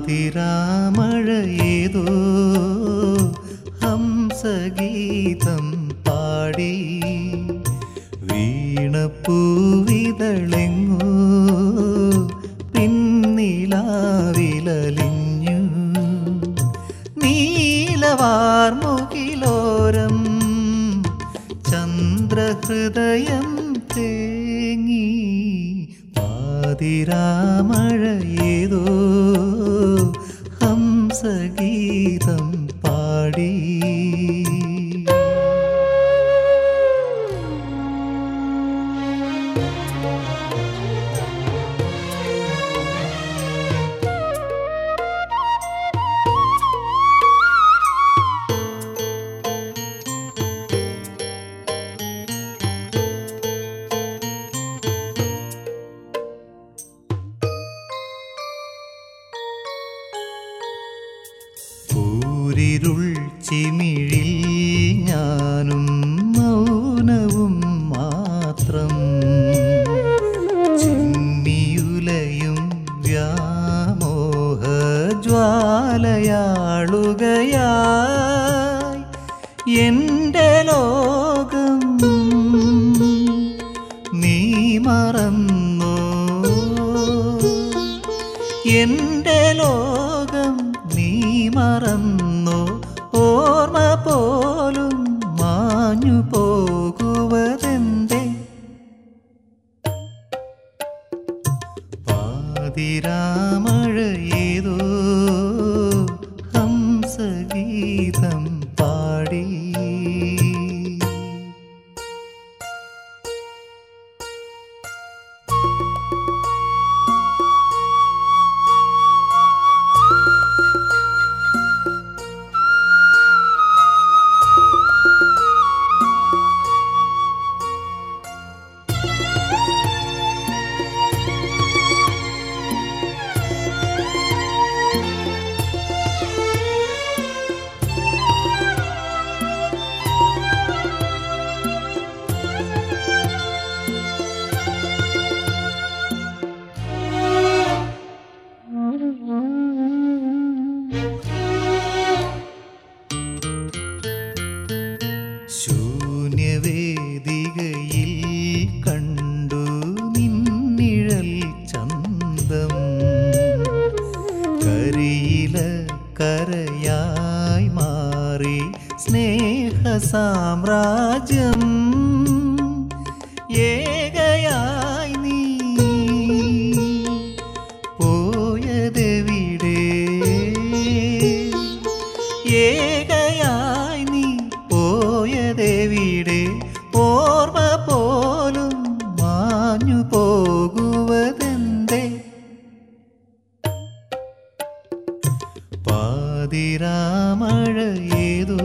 പാതിരാമഴ ഏതോ ഹംസഗീതം പാടി വീണപ്പൂവിതളെങ്ങോ പിന്നിലാവിലലിഞ്ഞു. നീലവാർമുകിലോരം ചന്ദ്രഹൃദയം തേങ്ങി പാതിരാമഴ ഏതോ ഹംസഗീതം പാടി വ്യാമോഹ ജ്വാലയാളുകയായി എന്റെ ലോകം നീ മറന്നു. എന്റെ ലോകം നീ മറന്നു. ഓർമ്മ പോലും പാതിരാമഴ ഏതോ ഹംസഗീതം സാമ്രാജ്യം ഏകയായി നീ പോയതെവിടെ? ഏകയായി നീ പോയതെവിടെ? ഓർമ്മ പോലും മാഞ്ഞു പോകുവതെന്തേ? പാതിരാമഴ ഏതോ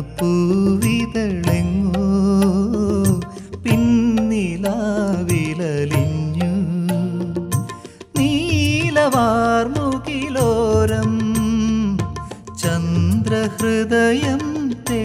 വീണപ്പൂവിതളെങ്ങോ പിന്നിലാവിലലിഞ്ഞു. നീലവാർമുകിലോരം ചന്ദ്രഹൃദയം തേ